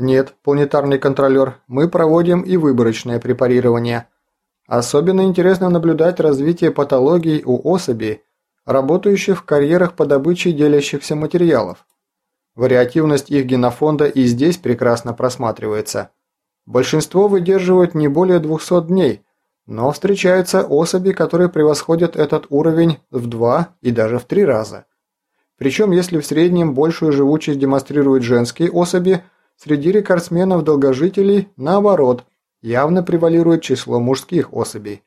Нет, планетарный контролер, мы проводим и выборочное препарирование. Особенно интересно наблюдать развитие патологий у особей, работающих в карьерах по добыче делящихся материалов. Вариативность их генофонда и здесь прекрасно просматривается. Большинство выдерживают не более 200 дней, но встречаются особи, которые превосходят этот уровень в два и даже в три раза. Причем, если в среднем большую живучесть демонстрируют женские особи, среди рекордсменов-долгожителей, наоборот, явно превалирует число мужских особей.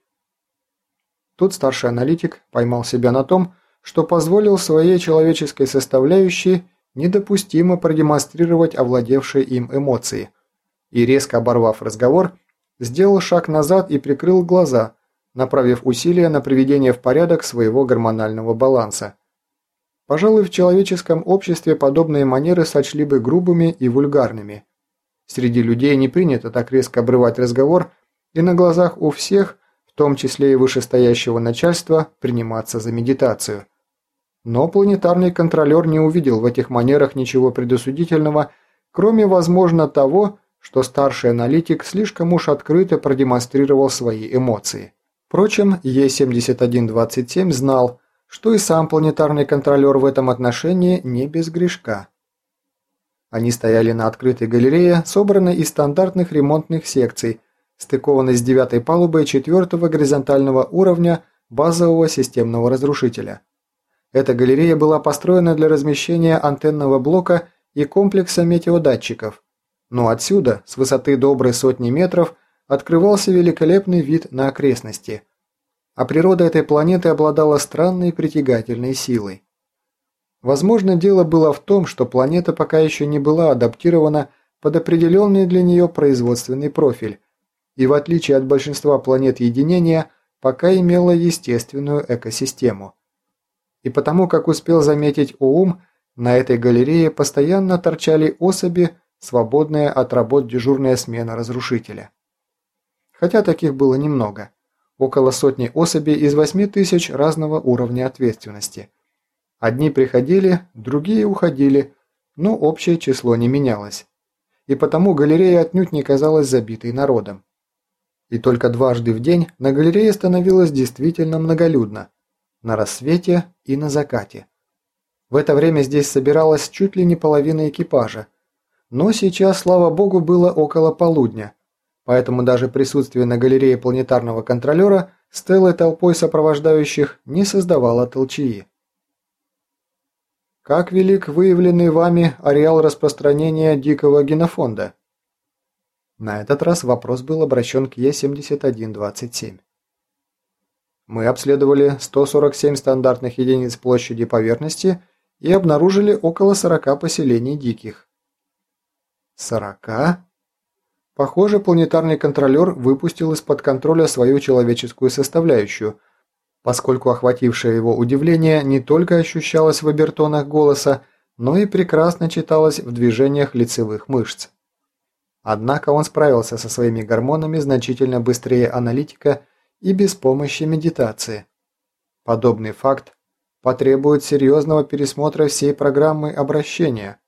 Тут старший аналитик поймал себя на том, что позволил своей человеческой составляющей недопустимо продемонстрировать овладевшие им эмоции. И резко оборвав разговор, сделал шаг назад и прикрыл глаза, направив усилия на приведение в порядок своего гормонального баланса. Пожалуй, в человеческом обществе подобные манеры сочли бы грубыми и вульгарными. Среди людей не принято так резко обрывать разговор и на глазах у всех, в том числе и вышестоящего начальства, приниматься за медитацию. Но планетарный контролер не увидел в этих манерах ничего предосудительного, кроме, возможно, того, что старший аналитик слишком уж открыто продемонстрировал свои эмоции. Впрочем, Е7127 знал, что и сам планетарный контролер в этом отношении не без грешка. Они стояли на открытой галерее, собранной из стандартных ремонтных секций, стыкованной с девятой палубой четвертого горизонтального уровня базового системного разрушителя – эта галерея была построена для размещения антенного блока и комплекса метеодатчиков. Но отсюда, с высоты доброй сотни метров, открывался великолепный вид на окрестности. А природа этой планеты обладала странной притягательной силой. Возможно, дело было в том, что планета пока еще не была адаптирована под определенный для нее производственный профиль, и в отличие от большинства планет единения, пока имела естественную экосистему. И потому, как успел заметить Оум, на этой галерее постоянно торчали особи, свободная от работ дежурная смена разрушителя. Хотя таких было немного. Около сотни особей из восьми тысяч разного уровня ответственности. Одни приходили, другие уходили, но общее число не менялось. И потому галерея отнюдь не казалась забитой народом. И только дважды в день на галерее становилось действительно многолюдно – на рассвете и на закате. В это время здесь собиралась чуть ли не половина экипажа. Но сейчас, слава богу, было около полудня, поэтому даже присутствие на галерее планетарного контролера с целой толпой сопровождающих не создавало толчии. Как велик выявленный вами ареал распространения дикого генофонда? На этот раз вопрос был обращен к Е-7127. Мы обследовали 147 стандартных единиц площади поверхности и обнаружили около 40 поселений диких. 40? Похоже, планетарный контролер выпустил из-под контроля свою человеческую составляющую, поскольку охватившее его удивление не только ощущалось в обертонах голоса, но и прекрасно читалось в движениях лицевых мышц. Однако он справился со своими гормонами значительно быстрее аналитика и без помощи медитации. Подобный факт потребует серьезного пересмотра всей программы обращения.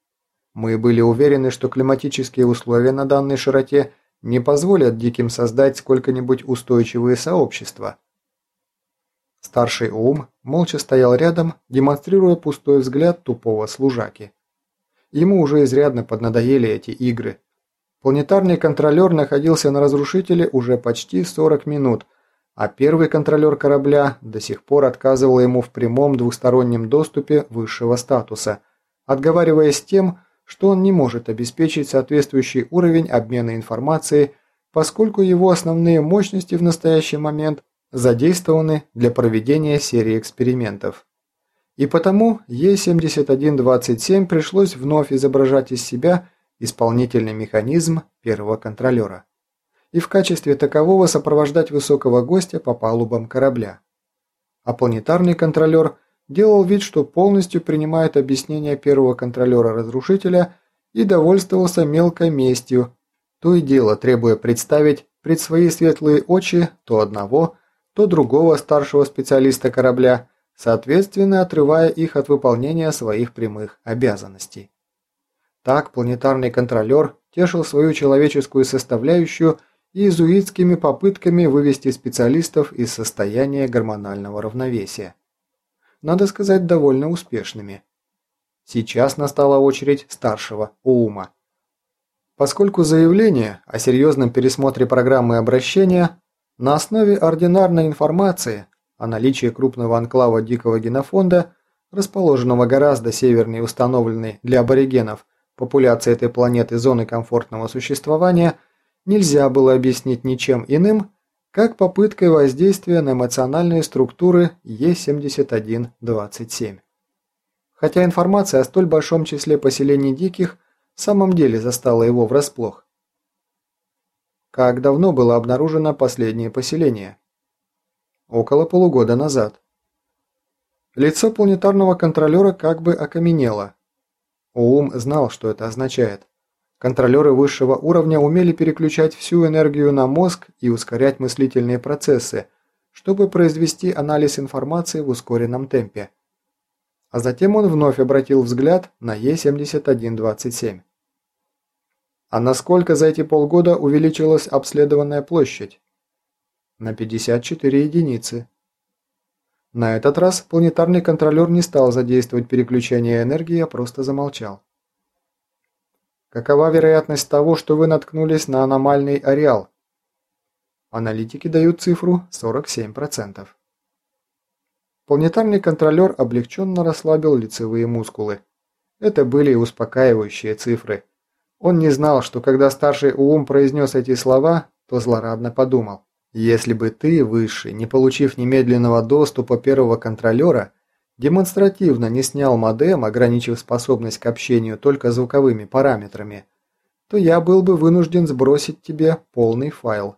Мы были уверены, что климатические условия на данной широте не позволят диким создать сколько-нибудь устойчивые сообщества. Старший ум молча стоял рядом, демонстрируя пустой взгляд тупого служаки. Ему уже изрядно поднадоели эти игры. Планетарный контролер находился на разрушителе уже почти 40 минут, а первый контролер корабля до сих пор отказывал ему в прямом двустороннем доступе высшего статуса, отговариваясь тем, что он не может обеспечить соответствующий уровень обмена информацией, поскольку его основные мощности в настоящий момент задействованы для проведения серии экспериментов. И потому Е7127 пришлось вновь изображать из себя исполнительный механизм первого контролера и в качестве такового сопровождать высокого гостя по палубам корабля. А планетарный контролер делал вид, что полностью принимает объяснения первого контролера-разрушителя и довольствовался мелкой местью, то и дело требуя представить пред свои светлые очи то одного, то другого старшего специалиста корабля, соответственно отрывая их от выполнения своих прямых обязанностей. Так планетарный контролер тешил свою человеческую составляющую иезуитскими попытками вывести специалистов из состояния гормонального равновесия. Надо сказать, довольно успешными. Сейчас настала очередь старшего Уума. Поскольку заявление о серьезном пересмотре программы обращения на основе ординарной информации о наличии крупного анклава дикого генофонда, расположенного гораздо севернее установленной для аборигенов популяции этой планеты зоны комфортного существования, нельзя было объяснить ничем иным, как попыткой воздействия на эмоциональные структуры Е7127. Хотя информация о столь большом числе поселений диких в самом деле застала его врасплох. Как давно было обнаружено последнее поселение? Около полугода назад. Лицо планетарного контролера как бы окаменело. Уум знал, что это означает. Контролеры высшего уровня умели переключать всю энергию на мозг и ускорять мыслительные процессы, чтобы произвести анализ информации в ускоренном темпе а затем он вновь обратил взгляд на Е7127. А насколько за эти полгода увеличилась обследованная площадь? На 54 единицы. На этот раз планетарный контролер не стал задействовать переключение энергии, а просто замолчал. Какова вероятность того, что вы наткнулись на аномальный ареал? Аналитики дают цифру 47%. Планетарный контролер облегченно расслабил лицевые мускулы. Это были успокаивающие цифры. Он не знал, что когда старший ум произнес эти слова, то злорадно подумал. Если бы ты, Высший, не получив немедленного доступа первого контролера, демонстративно не снял модем, ограничив способность к общению только звуковыми параметрами, то я был бы вынужден сбросить тебе полный файл.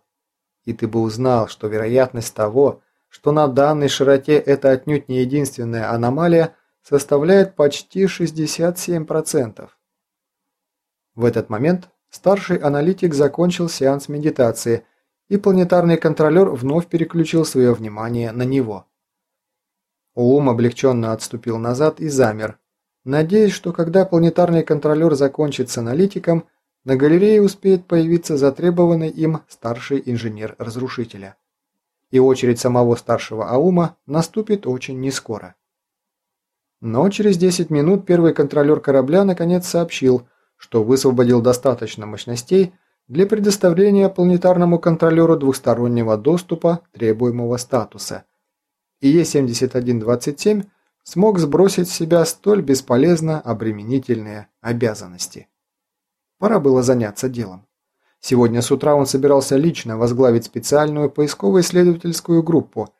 И ты бы узнал, что вероятность того, что на данной широте это отнюдь не единственная аномалия, составляет почти 67%. В этот момент старший аналитик закончил сеанс медитации, и планетарный контролер вновь переключил свое внимание на него. Ум облегченно отступил назад и замер, надеясь, что когда планетарный контролер закончит с аналитиком, на галерее успеет появиться затребованный им старший инженер разрушителя и очередь самого старшего Аума наступит очень нескоро. Но через 10 минут первый контролер корабля наконец сообщил, что высвободил достаточно мощностей для предоставления планетарному контролеру двухстороннего доступа требуемого статуса. И Е-7127 смог сбросить с себя столь бесполезно обременительные обязанности. Пора было заняться делом. Сегодня с утра он собирался лично возглавить специальную поисково-исследовательскую группу.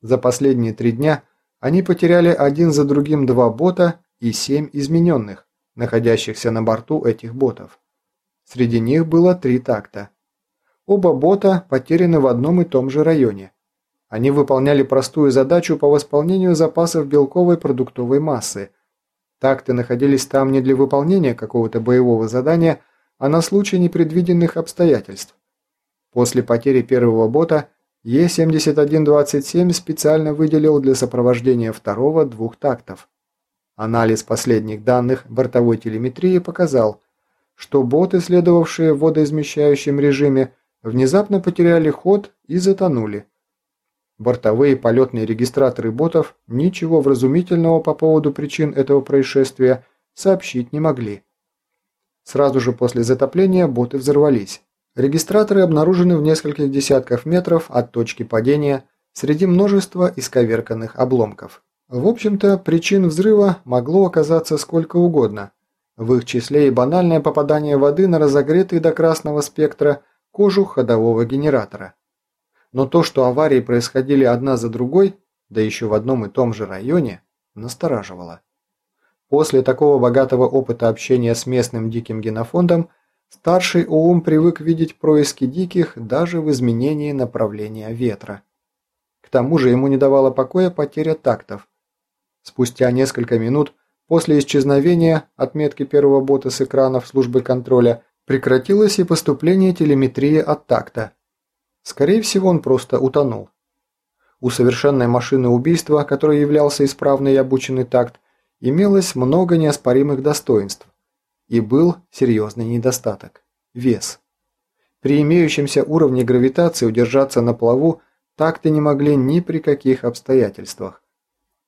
За последние три дня они потеряли один за другим два бота и семь измененных, находящихся на борту этих ботов. Среди них было три такта. Оба бота потеряны в одном и том же районе. Они выполняли простую задачу по восполнению запасов белковой продуктовой массы. Такты находились там не для выполнения какого-то боевого задания, а на случай непредвиденных обстоятельств. После потери первого бота Е-7127 специально выделил для сопровождения второго двух тактов. Анализ последних данных бортовой телеметрии показал, что боты, следовавшие в водоизмещающем режиме, внезапно потеряли ход и затонули. Бортовые полетные регистраторы ботов ничего вразумительного по поводу причин этого происшествия сообщить не могли. Сразу же после затопления боты взорвались. Регистраторы обнаружены в нескольких десятках метров от точки падения среди множества исковерканных обломков. В общем-то, причин взрыва могло оказаться сколько угодно. В их числе и банальное попадание воды на разогретый до красного спектра кожу ходового генератора. Но то, что аварии происходили одна за другой, да еще в одном и том же районе, настораживало. После такого богатого опыта общения с местным диким генофондом, старший ОУМ привык видеть происки диких даже в изменении направления ветра. К тому же ему не давала покоя потеря тактов. Спустя несколько минут после исчезновения отметки первого бота с экранов службы контроля прекратилось и поступление телеметрии от такта. Скорее всего, он просто утонул. У совершенной машины убийства, которой являлся исправный и обученный такт, имелось много неоспоримых достоинств. И был серьезный недостаток – вес. При имеющемся уровне гравитации удержаться на плаву такты не могли ни при каких обстоятельствах.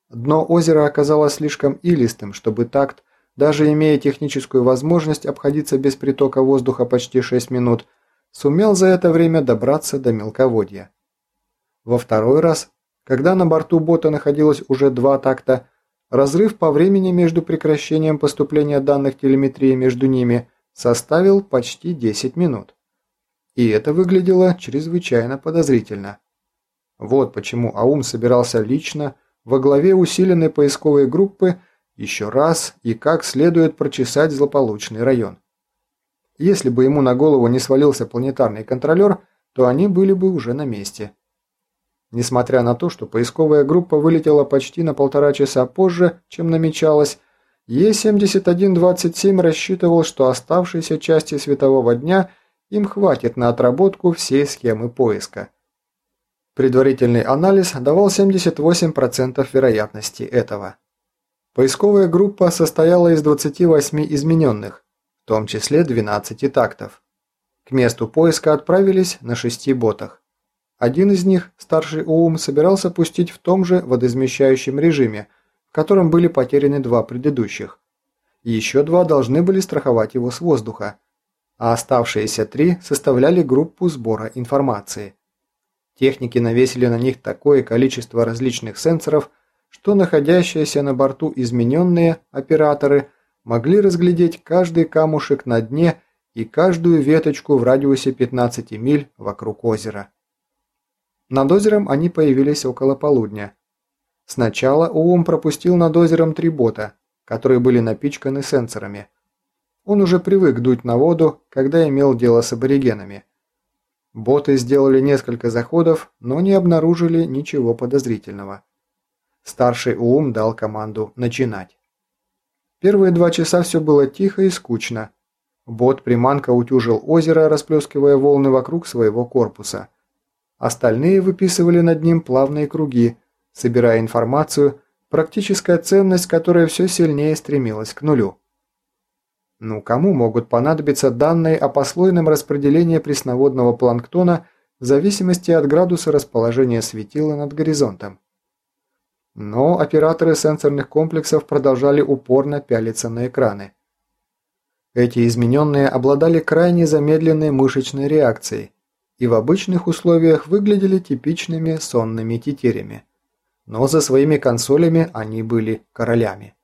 Дно озера оказалось слишком илистым, чтобы такт, даже имея техническую возможность обходиться без притока воздуха почти 6 минут, сумел за это время добраться до мелководья. Во второй раз, когда на борту бота находилось уже два такта, разрыв по времени между прекращением поступления данных телеметрии между ними составил почти 10 минут. И это выглядело чрезвычайно подозрительно. Вот почему Аум собирался лично во главе усиленной поисковой группы еще раз и как следует прочесать злополучный район. Если бы ему на голову не свалился планетарный контролер, то они были бы уже на месте. Несмотря на то, что поисковая группа вылетела почти на полтора часа позже, чем намечалось, Е-7127 рассчитывал, что оставшейся части светового дня им хватит на отработку всей схемы поиска. Предварительный анализ давал 78% вероятности этого. Поисковая группа состояла из 28 измененных, в том числе 12 тактов. К месту поиска отправились на шести ботах. Один из них, старший Уум, собирался пустить в том же водоизмещающем режиме, в котором были потеряны два предыдущих. еще два должны были страховать его с воздуха, а оставшиеся три составляли группу сбора информации. Техники навесили на них такое количество различных сенсоров, что находящиеся на борту измененные операторы могли разглядеть каждый камушек на дне и каждую веточку в радиусе 15 миль вокруг озера. Над озером они появились около полудня. Сначала Уум пропустил над озером три бота, которые были напичканы сенсорами. Он уже привык дуть на воду, когда имел дело с аборигенами – Боты сделали несколько заходов, но не обнаружили ничего подозрительного. Старший Уум дал команду начинать. Первые два часа все было тихо и скучно. Бот-приманка утюжил озеро, расплескивая волны вокруг своего корпуса. Остальные выписывали над ним плавные круги, собирая информацию, практическая ценность которой все сильнее стремилась к нулю. Ну, кому могут понадобиться данные о послойном распределении пресноводного планктона в зависимости от градуса расположения светила над горизонтом? Но операторы сенсорных комплексов продолжали упорно пялиться на экраны. Эти измененные обладали крайне замедленной мышечной реакцией и в обычных условиях выглядели типичными сонными тетерями. Но за своими консолями они были королями.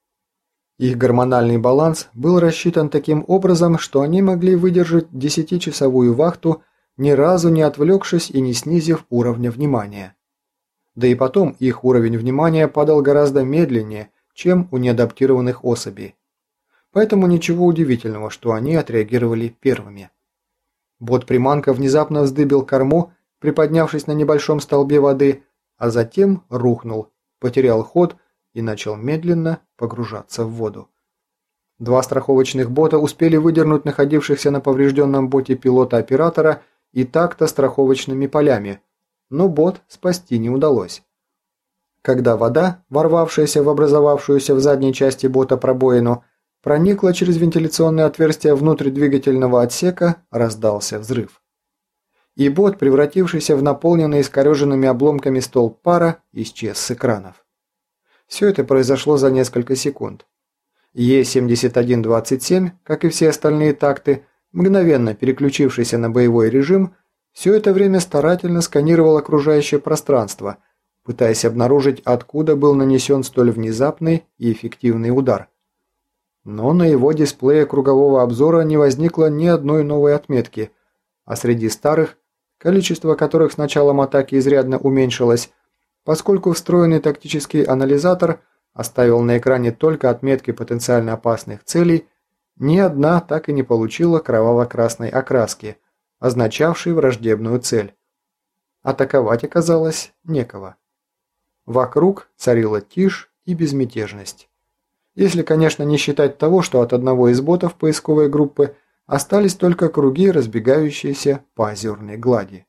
Их гормональный баланс был рассчитан таким образом, что они могли выдержать десятичасовую вахту, ни разу не отвлекшись и не снизив уровня внимания. Да и потом их уровень внимания падал гораздо медленнее, чем у неадаптированных особей. Поэтому ничего удивительного, что они отреагировали первыми. Бот-приманка внезапно вздыбил корму, приподнявшись на небольшом столбе воды, а затем рухнул, потерял ход и начал медленно погружаться в воду. Два страховочных бота успели выдернуть находившихся на поврежденном боте пилота-оператора и так-то страховочными полями, но бот спасти не удалось. Когда вода, ворвавшаяся в образовавшуюся в задней части бота пробоину, проникла через вентиляционное отверстие внутрь двигательного отсека, раздался взрыв. И бот, превратившийся в наполненный искореженными обломками столб пара, исчез с экранов. Все это произошло за несколько секунд. Е-7127, как и все остальные такты, мгновенно переключившийся на боевой режим, все это время старательно сканировал окружающее пространство, пытаясь обнаружить, откуда был нанесен столь внезапный и эффективный удар. Но на его дисплее кругового обзора не возникло ни одной новой отметки, а среди старых, количество которых с началом атаки изрядно уменьшилось, поскольку встроенный тактический анализатор оставил на экране только отметки потенциально опасных целей, ни одна так и не получила кроваво-красной окраски, означавшей враждебную цель. Атаковать оказалось некого. Вокруг царила тишь и безмятежность. Если, конечно, не считать того, что от одного из ботов поисковой группы остались только круги, разбегающиеся по озерной глади.